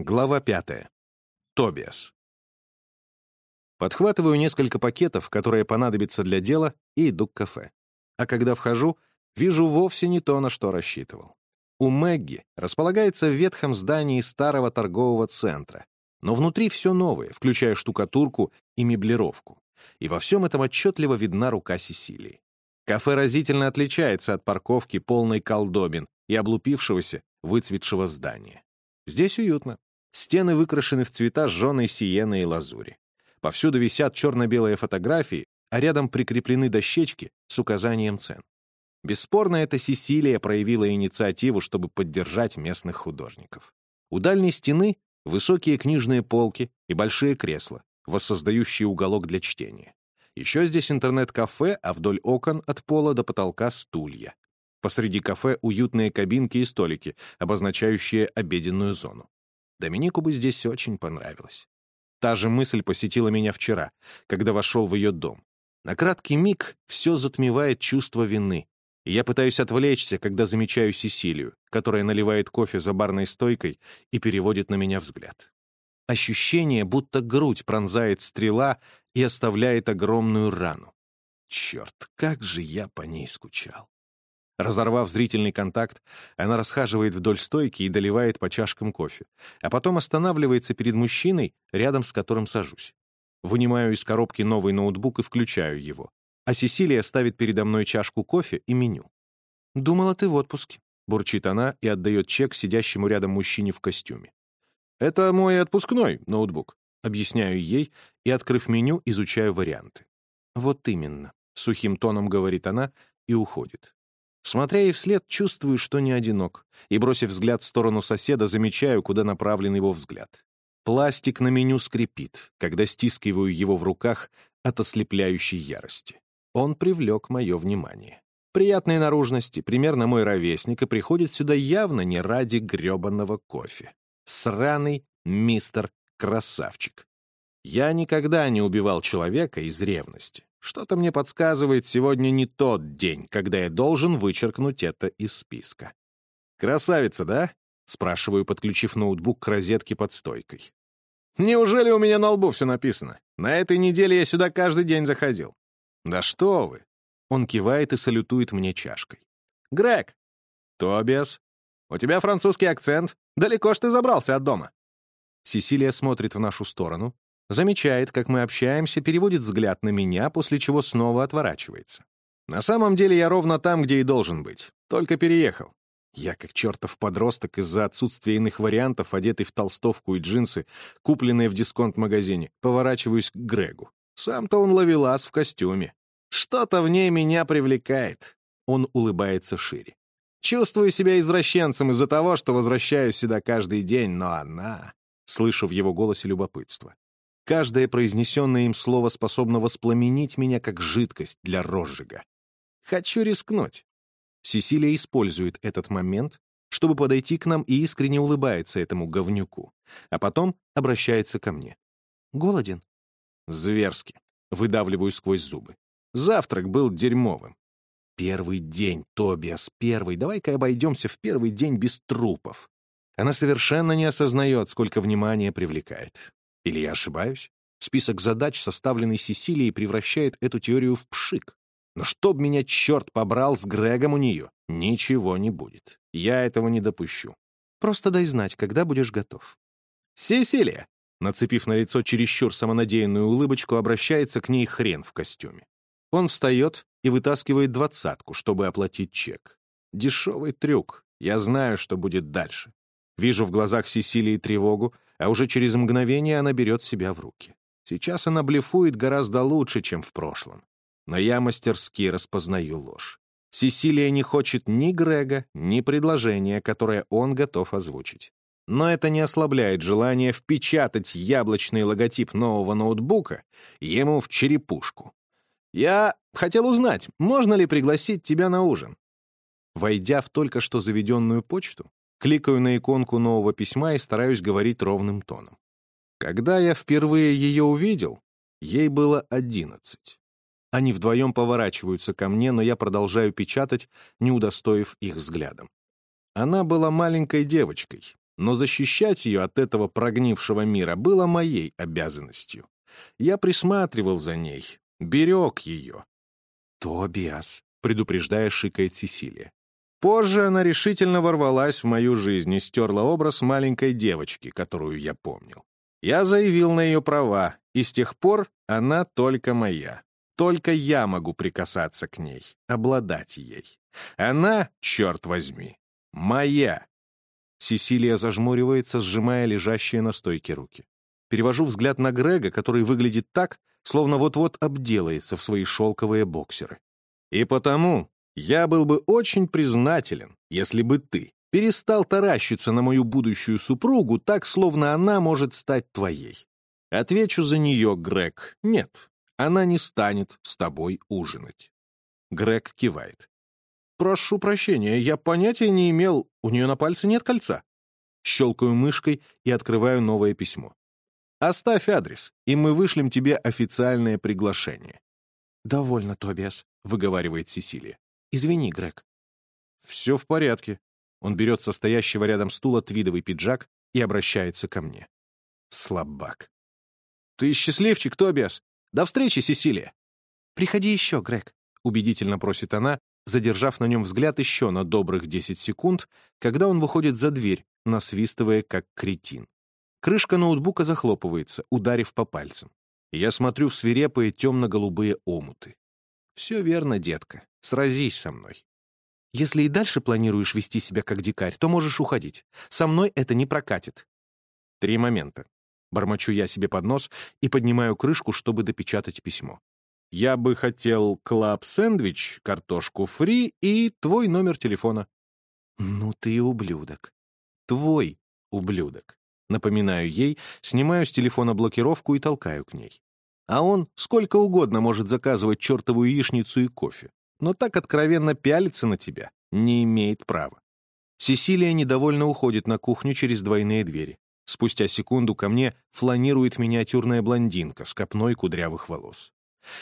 Глава пятая. Тобиас. Подхватываю несколько пакетов, которые понадобятся для дела, и иду к кафе. А когда вхожу, вижу вовсе не то, на что рассчитывал. У Мэгги располагается в ветхом здании старого торгового центра, но внутри все новое, включая штукатурку и меблировку. И во всем этом отчетливо видна рука Сесилии. Кафе разительно отличается от парковки полной колдобин и облупившегося, выцветшего здания. Здесь уютно. Стены выкрашены в цвета жженой сиены и лазури. Повсюду висят черно-белые фотографии, а рядом прикреплены дощечки с указанием цен. Бесспорно, эта Сесилия проявила инициативу, чтобы поддержать местных художников. У дальней стены высокие книжные полки и большие кресла, воссоздающие уголок для чтения. Еще здесь интернет-кафе, а вдоль окон от пола до потолка стулья. Посреди кафе уютные кабинки и столики, обозначающие обеденную зону. Доминику бы здесь очень понравилось. Та же мысль посетила меня вчера, когда вошел в ее дом. На краткий миг все затмевает чувство вины, и я пытаюсь отвлечься, когда замечаю Сесилию, которая наливает кофе за барной стойкой и переводит на меня взгляд. Ощущение, будто грудь пронзает стрела и оставляет огромную рану. Черт, как же я по ней скучал. Разорвав зрительный контакт, она расхаживает вдоль стойки и доливает по чашкам кофе, а потом останавливается перед мужчиной, рядом с которым сажусь. Вынимаю из коробки новый ноутбук и включаю его, а Сесилия ставит передо мной чашку кофе и меню. «Думала, ты в отпуске», — бурчит она и отдает чек сидящему рядом мужчине в костюме. «Это мой отпускной ноутбук», — объясняю ей и, открыв меню, изучаю варианты. «Вот именно», — сухим тоном говорит она и уходит. Смотря ей вслед, чувствую, что не одинок, и, бросив взгляд в сторону соседа, замечаю, куда направлен его взгляд. Пластик на меню скрипит, когда стискиваю его в руках от ослепляющей ярости. Он привлек мое внимание. Приятной наружности, примерно мой ровесник, и приходит сюда явно не ради гребанного кофе. Сраный мистер красавчик. Я никогда не убивал человека из ревности. Что-то мне подсказывает, сегодня не тот день, когда я должен вычеркнуть это из списка. «Красавица, да?» — спрашиваю, подключив ноутбук к розетке под стойкой. «Неужели у меня на лбу все написано? На этой неделе я сюда каждый день заходил». «Да что вы!» Он кивает и салютует мне чашкой. «Грег!» «Тобиас!» «У тебя французский акцент. Далеко ж ты забрался от дома?» Сесилия смотрит в нашу сторону, Замечает, как мы общаемся, переводит взгляд на меня, после чего снова отворачивается. На самом деле я ровно там, где и должен быть. Только переехал. Я, как чертов подросток, из-за отсутствия иных вариантов, одетый в толстовку и джинсы, купленные в дисконт-магазине, поворачиваюсь к Грегу. Сам-то он ловелас в костюме. Что-то в ней меня привлекает. Он улыбается шире. Чувствую себя извращенцем из-за того, что возвращаюсь сюда каждый день, но она... Слышу в его голосе любопытство. Каждое произнесенное им слово способно воспламенить меня как жидкость для розжига. Хочу рискнуть. Сесилия использует этот момент, чтобы подойти к нам и искренне улыбается этому говнюку, а потом обращается ко мне. «Голоден?» «Зверски», — выдавливаю сквозь зубы. Завтрак был дерьмовым. Первый день, Тобиас, первый. Давай-ка обойдемся в первый день без трупов. Она совершенно не осознает, сколько внимания привлекает. Или я ошибаюсь? Список задач, составленный Сесилией, превращает эту теорию в пшик. Но чтоб меня черт побрал с Грегом у нее, ничего не будет. Я этого не допущу. Просто дай знать, когда будешь готов. «Сесилия!» Нацепив на лицо чересчур самонадеянную улыбочку, обращается к ней хрен в костюме. Он встает и вытаскивает двадцатку, чтобы оплатить чек. Дешевый трюк. Я знаю, что будет дальше. Вижу в глазах Сесилии тревогу, а уже через мгновение она берет себя в руки. Сейчас она блефует гораздо лучше, чем в прошлом. Но я мастерски распознаю ложь. Сесилия не хочет ни Грега, ни предложения, которое он готов озвучить. Но это не ослабляет желание впечатать яблочный логотип нового ноутбука ему в черепушку. «Я хотел узнать, можно ли пригласить тебя на ужин?» Войдя в только что заведенную почту, Кликаю на иконку нового письма и стараюсь говорить ровным тоном. Когда я впервые ее увидел, ей было одиннадцать. Они вдвоем поворачиваются ко мне, но я продолжаю печатать, не удостоив их взглядом. Она была маленькой девочкой, но защищать ее от этого прогнившего мира было моей обязанностью. Я присматривал за ней, берег ее. «Тобиас», — предупреждая, шикает Сесилия. Позже она решительно ворвалась в мою жизнь и стерла образ маленькой девочки, которую я помнил. Я заявил на ее права, и с тех пор она только моя. Только я могу прикасаться к ней, обладать ей. Она, черт возьми, моя. Сесилия зажмуривается, сжимая лежащие на стойке руки. Перевожу взгляд на Грега, который выглядит так, словно вот-вот обделается в свои шелковые боксеры. И потому я был бы очень признателен, если бы ты перестал таращиться на мою будущую супругу так, словно она может стать твоей. Отвечу за нее, Грег, нет, она не станет с тобой ужинать. Грег кивает. «Прошу прощения, я понятия не имел, у нее на пальце нет кольца». Щелкаю мышкой и открываю новое письмо. «Оставь адрес, и мы вышлем тебе официальное приглашение». «Довольно, Тобиас», — выговаривает Сесилия. «Извини, Грег». «Все в порядке». Он берет со стоящего рядом стула твидовый пиджак и обращается ко мне. Слабак. «Ты счастливчик, Тобиас. До встречи, Сесилия». «Приходи еще, Грег», — убедительно просит она, задержав на нем взгляд еще на добрых 10 секунд, когда он выходит за дверь, насвистывая как кретин. Крышка ноутбука захлопывается, ударив по пальцам. Я смотрю в свирепые темно-голубые омуты. Все верно, детка. Сразись со мной. Если и дальше планируешь вести себя как дикарь, то можешь уходить. Со мной это не прокатит. Три момента. Бормочу я себе под нос и поднимаю крышку, чтобы допечатать письмо. Я бы хотел клаб-сэндвич, картошку фри и твой номер телефона. Ну ты ублюдок. Твой ублюдок. Напоминаю ей, снимаю с телефона блокировку и толкаю к ней. А он сколько угодно может заказывать чертову яичницу и кофе, но так откровенно пялиться на тебя не имеет права. Сесилия недовольно уходит на кухню через двойные двери. Спустя секунду ко мне фланирует миниатюрная блондинка с копной кудрявых волос.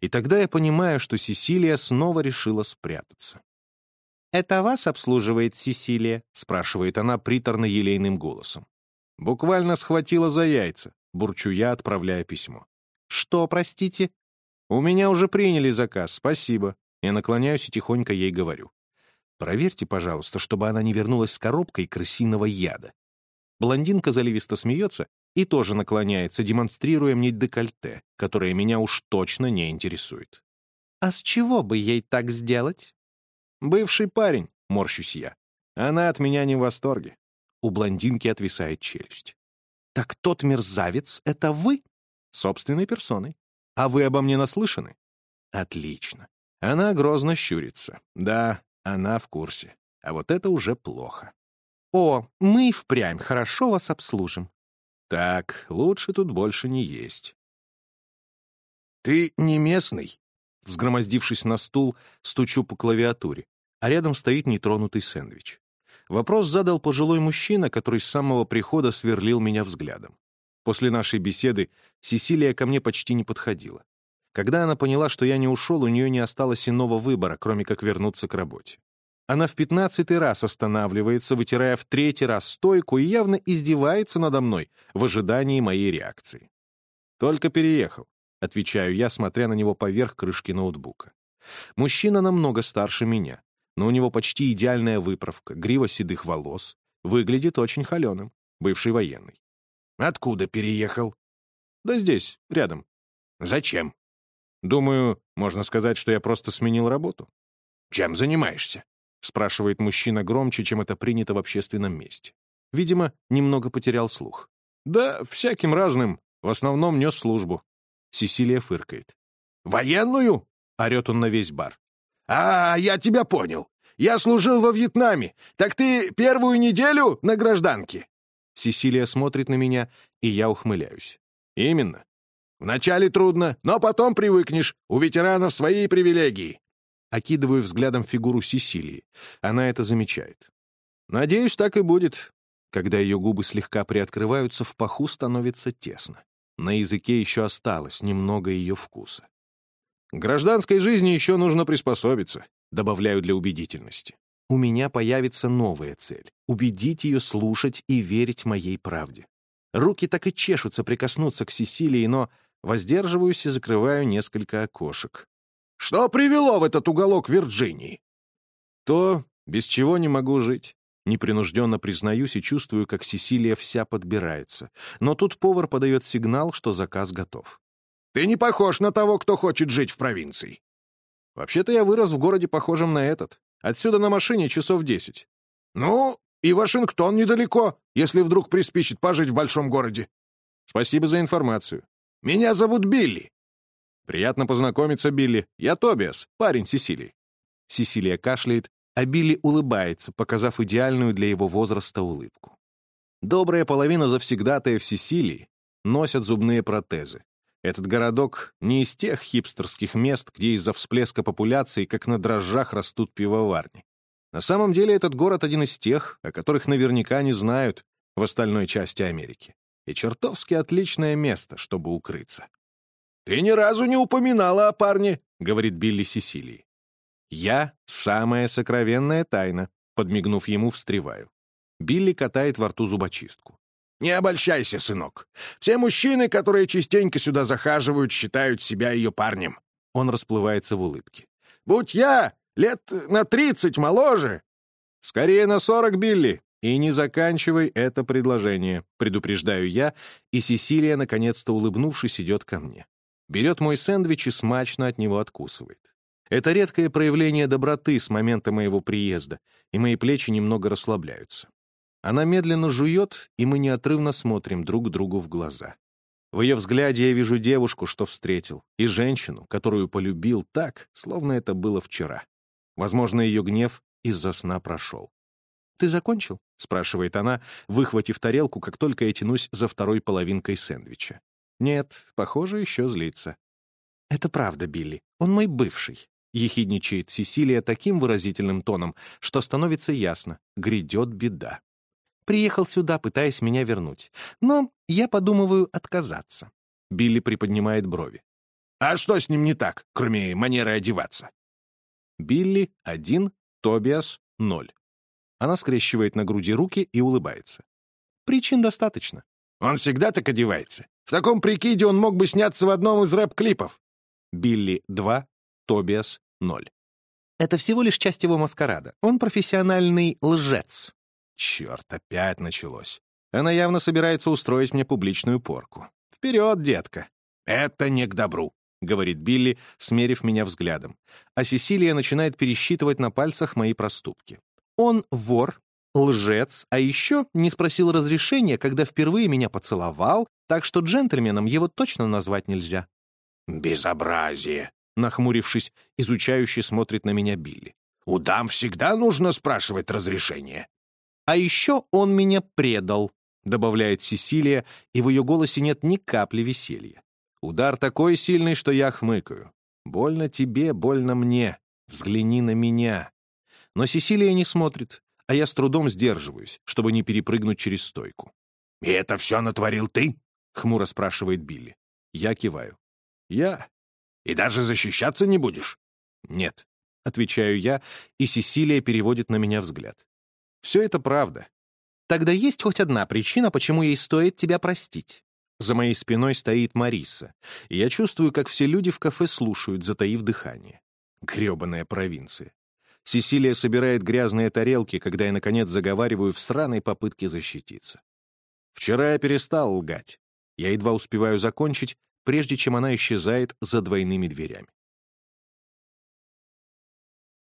И тогда я понимаю, что Сесилия снова решила спрятаться. «Это вас обслуживает Сесилия?» — спрашивает она приторно-елейным голосом. Буквально схватила за яйца, бурчу я, отправляя письмо. «Что, простите?» «У меня уже приняли заказ, спасибо». Я наклоняюсь и тихонько ей говорю. «Проверьте, пожалуйста, чтобы она не вернулась с коробкой крысиного яда». Блондинка заливисто смеется и тоже наклоняется, демонстрируя мне декольте, которое меня уж точно не интересует. «А с чего бы ей так сделать?» «Бывший парень», — морщусь я. «Она от меня не в восторге». У блондинки отвисает челюсть. «Так тот мерзавец — это вы?» Собственной персоной. А вы обо мне наслышаны? Отлично. Она грозно щурится. Да, она в курсе. А вот это уже плохо. О, мы впрямь хорошо вас обслужим. Так, лучше тут больше не есть. Ты не местный? Взгромоздившись на стул, стучу по клавиатуре, а рядом стоит нетронутый сэндвич. Вопрос задал пожилой мужчина, который с самого прихода сверлил меня взглядом. После нашей беседы Сесилия ко мне почти не подходила. Когда она поняла, что я не ушел, у нее не осталось иного выбора, кроме как вернуться к работе. Она в пятнадцатый раз останавливается, вытирая в третий раз стойку и явно издевается надо мной в ожидании моей реакции. «Только переехал», — отвечаю я, смотря на него поверх крышки ноутбука. Мужчина намного старше меня, но у него почти идеальная выправка, грива седых волос, выглядит очень холеным, бывший военный. Откуда переехал? Да здесь, рядом. Зачем? Думаю, можно сказать, что я просто сменил работу. Чем занимаешься? Спрашивает мужчина громче, чем это принято в общественном месте. Видимо, немного потерял слух. Да, всяким разным. В основном нес службу. Сесилия фыркает. «Военную?» — орет он на весь бар. «А, я тебя понял. Я служил во Вьетнаме. Так ты первую неделю на гражданке?» Сесилия смотрит на меня, и я ухмыляюсь. «Именно. Вначале трудно, но потом привыкнешь. У ветеранов свои привилегии». Окидываю взглядом фигуру Сесилии. Она это замечает. «Надеюсь, так и будет». Когда ее губы слегка приоткрываются, в паху становится тесно. На языке еще осталось немного ее вкуса. «К гражданской жизни еще нужно приспособиться», добавляю для убедительности. У меня появится новая цель — убедить ее слушать и верить моей правде. Руки так и чешутся прикоснуться к Сесилии, но воздерживаюсь и закрываю несколько окошек. «Что привело в этот уголок Вирджинии?» «То, без чего не могу жить». Непринужденно признаюсь и чувствую, как Сесилия вся подбирается. Но тут повар подает сигнал, что заказ готов. «Ты не похож на того, кто хочет жить в провинции». «Вообще-то я вырос в городе, похожем на этот. Отсюда на машине часов десять». «Ну, и Вашингтон недалеко, если вдруг приспичит пожить в большом городе». «Спасибо за информацию». «Меня зовут Билли». «Приятно познакомиться, Билли. Я Тобиас, парень Сесилии». Сесилия кашляет а Билли улыбается, показав идеальную для его возраста улыбку. Добрая половина завсегдатаев Сесилии носят зубные протезы. Этот городок не из тех хипстерских мест, где из-за всплеска популяции, как на дрожжах, растут пивоварни. На самом деле этот город один из тех, о которых наверняка не знают в остальной части Америки. И чертовски отличное место, чтобы укрыться. «Ты ни разу не упоминала о парне», — говорит Билли Сесилии. «Я — самая сокровенная тайна», — подмигнув ему, встреваю. Билли катает во рту зубочистку. «Не обольщайся, сынок. Все мужчины, которые частенько сюда захаживают, считают себя ее парнем». Он расплывается в улыбке. «Будь я лет на тридцать моложе!» «Скорее на сорок, Билли, и не заканчивай это предложение», предупреждаю я, и Сесилия, наконец-то улыбнувшись, идет ко мне. Берет мой сэндвич и смачно от него откусывает. Это редкое проявление доброты с момента моего приезда, и мои плечи немного расслабляются. Она медленно жует, и мы неотрывно смотрим друг другу в глаза. В ее взгляде я вижу девушку, что встретил, и женщину, которую полюбил так, словно это было вчера. Возможно, ее гнев из-за сна прошел. «Ты закончил?» — спрашивает она, выхватив тарелку, как только я тянусь за второй половинкой сэндвича. «Нет, похоже, еще злится». «Это правда, Билли. Он мой бывший. Ехидничает Сесилия таким выразительным тоном, что становится ясно — грядет беда. Приехал сюда, пытаясь меня вернуть. Но я подумываю отказаться. Билли приподнимает брови. «А что с ним не так, кроме манеры одеваться?» Билли — один, Тобиас — ноль. Она скрещивает на груди руки и улыбается. Причин достаточно. Он всегда так одевается. В таком прикиде он мог бы сняться в одном из рэп-клипов. Билли — два, Тобиас ноль. Это всего лишь часть его маскарада. Он профессиональный лжец. Черт, опять началось. Она явно собирается устроить мне публичную порку. Вперед, детка. Это не к добру, — говорит Билли, смерив меня взглядом. А Сесилия начинает пересчитывать на пальцах мои проступки. Он вор, лжец, а еще не спросил разрешения, когда впервые меня поцеловал, так что джентльменом его точно назвать нельзя. «Безобразие!» Нахмурившись, изучающе смотрит на меня Билли. «У дам всегда нужно спрашивать разрешение». «А еще он меня предал», — добавляет Сесилия, и в ее голосе нет ни капли веселья. Удар такой сильный, что я хмыкаю. «Больно тебе, больно мне. Взгляни на меня». Но Сесилия не смотрит, а я с трудом сдерживаюсь, чтобы не перепрыгнуть через стойку. «И это все натворил ты?» — хмуро спрашивает Билли. Я киваю. «Я и даже защищаться не будешь?» «Нет», — отвечаю я, и Сесилия переводит на меня взгляд. «Все это правда. Тогда есть хоть одна причина, почему ей стоит тебя простить». За моей спиной стоит Мариса, и я чувствую, как все люди в кафе слушают, затаив дыхание. Гребаная провинция. Сесилия собирает грязные тарелки, когда я, наконец, заговариваю в сраной попытке защититься. Вчера я перестал лгать. Я едва успеваю закончить, прежде чем она исчезает за двойными дверями.